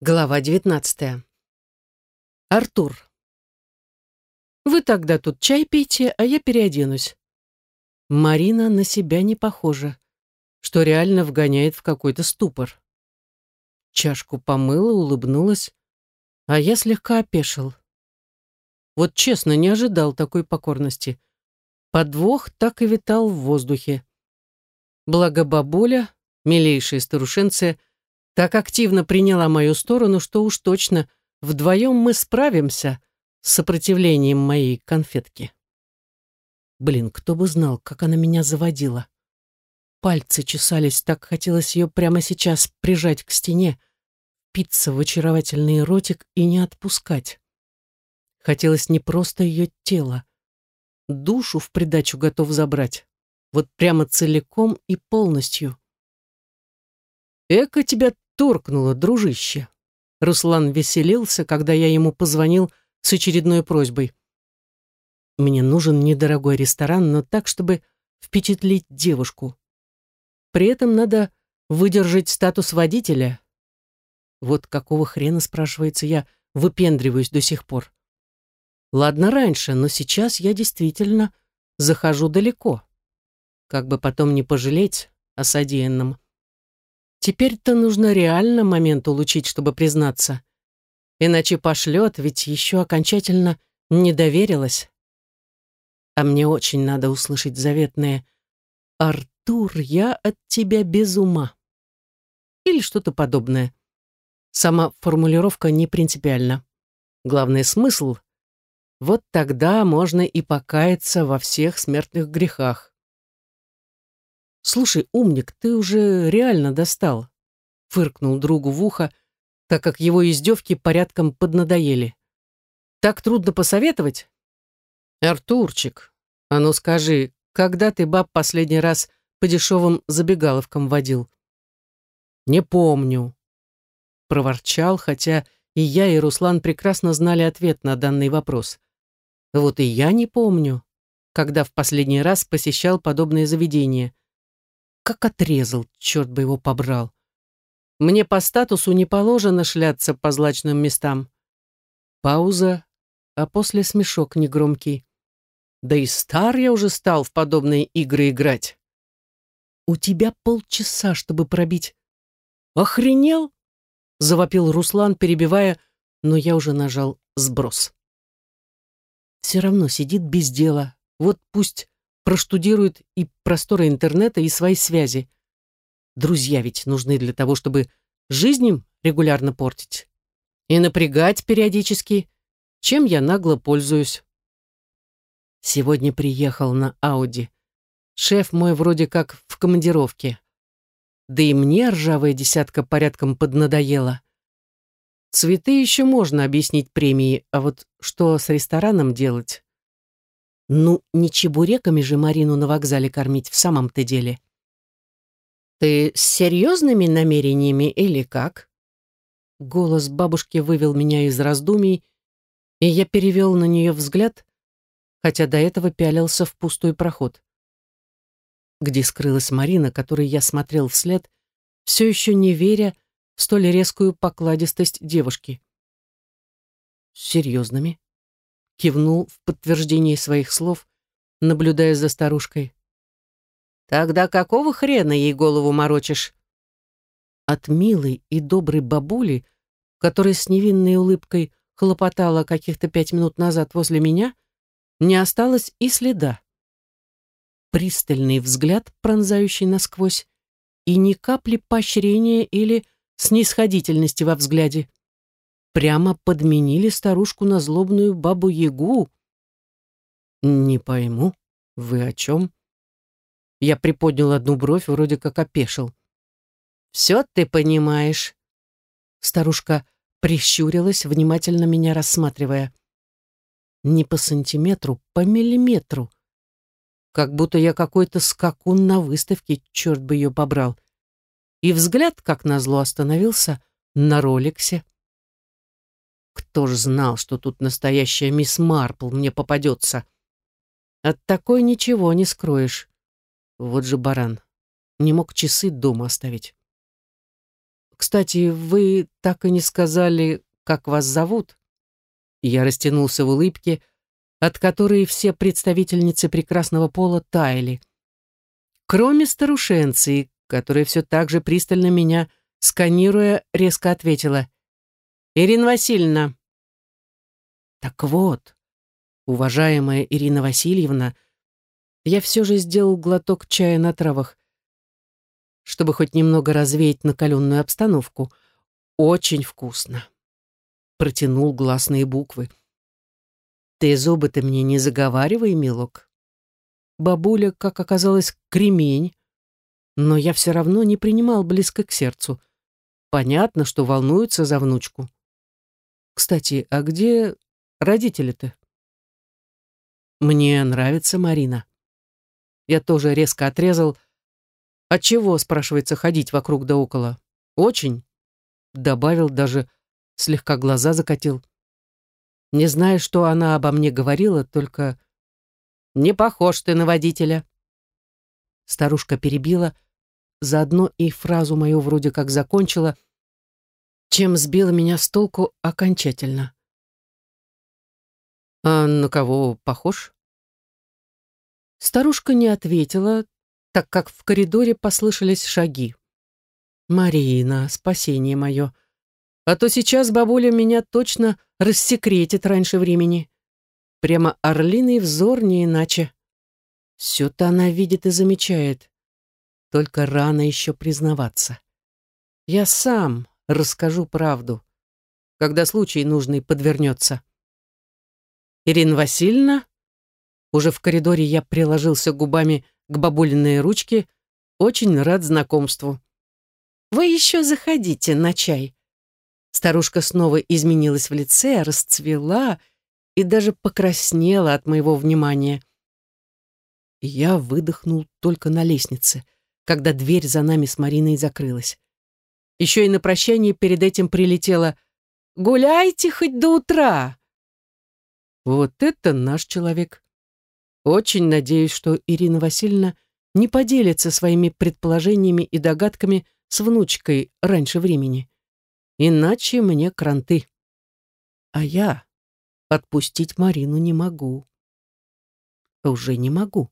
Глава 19. Артур. Вы тогда тут чай пейте, а я переоденусь. Марина на себя не похожа, что реально вгоняет в какой-то ступор. Чашку помыла, улыбнулась, а я слегка опешил. Вот честно, не ожидал такой покорности. Подвох так и витал в воздухе. Благо бабуля, милейшая старушенция, так активно приняла мою сторону, что уж точно вдвоем мы справимся с сопротивлением моей конфетки. Блин, кто бы знал, как она меня заводила. Пальцы чесались, так хотелось ее прямо сейчас прижать к стене, питься в очаровательный ротик и не отпускать. Хотелось не просто ее тело, душу в придачу готов забрать, вот прямо целиком и полностью. Эка тебя торкнуло, дружище. Руслан веселился, когда я ему позвонил с очередной просьбой. Мне нужен недорогой ресторан, но так, чтобы впечатлить девушку. При этом надо выдержать статус водителя. Вот какого хрена, спрашивается я, выпендриваюсь до сих пор. Ладно раньше, но сейчас я действительно захожу далеко. Как бы потом не пожалеть о содеянном. Теперь-то нужно реально момент улучить, чтобы признаться. Иначе пошлет, ведь еще окончательно не доверилась. А мне очень надо услышать заветное «Артур, я от тебя без ума». Или что-то подобное. Сама формулировка не принципиальна. Главный смысл — вот тогда можно и покаяться во всех смертных грехах. «Слушай, умник, ты уже реально достал», — фыркнул другу в ухо, так как его издевки порядком поднадоели. «Так трудно посоветовать?» «Артурчик, а ну скажи, когда ты баб последний раз по дешевым забегаловкам водил?» «Не помню», — проворчал, хотя и я, и Руслан прекрасно знали ответ на данный вопрос. Вот и я не помню, когда в последний раз посещал подобное заведение как отрезал, черт бы его побрал. Мне по статусу не положено шляться по злачным местам. Пауза, а после смешок негромкий. Да и стар я уже стал в подобные игры играть. У тебя полчаса, чтобы пробить. Охренел? Завопил Руслан, перебивая, но я уже нажал сброс. Все равно сидит без дела. Вот пусть проштудирует и просторы интернета, и свои связи. Друзья ведь нужны для того, чтобы жизнь им регулярно портить. И напрягать периодически, чем я нагло пользуюсь. Сегодня приехал на Ауди. Шеф мой вроде как в командировке. Да и мне ржавая десятка порядком поднадоела. Цветы еще можно объяснить премией, а вот что с рестораном делать? Ну, не чебуреками же Марину на вокзале кормить в самом-то деле. «Ты с серьезными намерениями или как?» Голос бабушки вывел меня из раздумий, и я перевел на нее взгляд, хотя до этого пялился в пустой проход. Где скрылась Марина, которой я смотрел вслед, все еще не веря в столь резкую покладистость девушки. «Серьезными?» Кивнул в подтверждение своих слов, наблюдая за старушкой. «Тогда какого хрена ей голову морочишь?» От милой и доброй бабули, которая с невинной улыбкой хлопотала каких-то пять минут назад возле меня, не осталось и следа. Пристальный взгляд, пронзающий насквозь, и ни капли поощрения или снисходительности во взгляде прямо подменили старушку на злобную бабу-ягу. «Не пойму, вы о чем?» Я приподнял одну бровь, вроде как опешил. «Все ты понимаешь». Старушка прищурилась, внимательно меня рассматривая. Не по сантиметру, по миллиметру. Как будто я какой-то скакун на выставке, черт бы ее побрал. И взгляд, как назло, остановился на роликсе. Кто ж знал, что тут настоящая мисс Марпл мне попадется? От такой ничего не скроешь. Вот же баран. Не мог часы дома оставить. Кстати, вы так и не сказали, как вас зовут?» Я растянулся в улыбке, от которой все представительницы прекрасного пола таяли. Кроме старушенции, которая все так же пристально меня, сканируя, резко ответила. «Ирина Васильевна». Так вот, уважаемая Ирина Васильевна, я все же сделал глоток чая на травах, чтобы хоть немного развеять накаленную обстановку. Очень вкусно. Протянул гласные буквы. Ты зубы-то мне не заговаривай, милок. Бабуля, как оказалось, кремень, но я все равно не принимал близко к сердцу. Понятно, что волнуется за внучку. Кстати, а где родители-то? Мне нравится Марина. Я тоже резко отрезал. А чего, спрашивается, ходить вокруг да около? Очень. Добавил, даже слегка глаза закатил. Не знаю, что она обо мне говорила, только... «Не похож ты на водителя». Старушка перебила, заодно и фразу мою вроде как закончила, чем сбила меня с толку окончательно. «А на кого похож?» Старушка не ответила, так как в коридоре послышались шаги. «Марина, спасение мое!» А то сейчас бабуля меня точно рассекретит раньше времени. Прямо орлиный взор не иначе. Все-то она видит и замечает. Только рано еще признаваться. Я сам расскажу правду, когда случай нужный подвернется. Ирина Васильевна? Уже в коридоре я приложился губами к бабулиной ручке, очень рад знакомству. Вы еще заходите на чай. Старушка снова изменилась в лице, расцвела и даже покраснела от моего внимания. Я выдохнул только на лестнице, когда дверь за нами с Мариной закрылась. Еще и на прощание перед этим прилетела «Гуляйте хоть до утра!» Вот это наш человек. Очень надеюсь, что Ирина Васильевна не поделится своими предположениями и догадками с внучкой раньше времени. Иначе мне кранты. А я отпустить Марину не могу. Уже не могу.